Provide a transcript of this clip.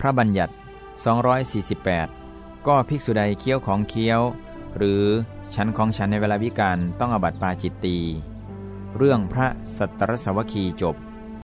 พระบัญญัติ 248 ก็ภิกษุใดเคี้ยวของเคี้ยว หรือฉันของฉันในเวลาวิการต้องอบัติปาจิตตี เรื่องพระสัตตรสวคีจบ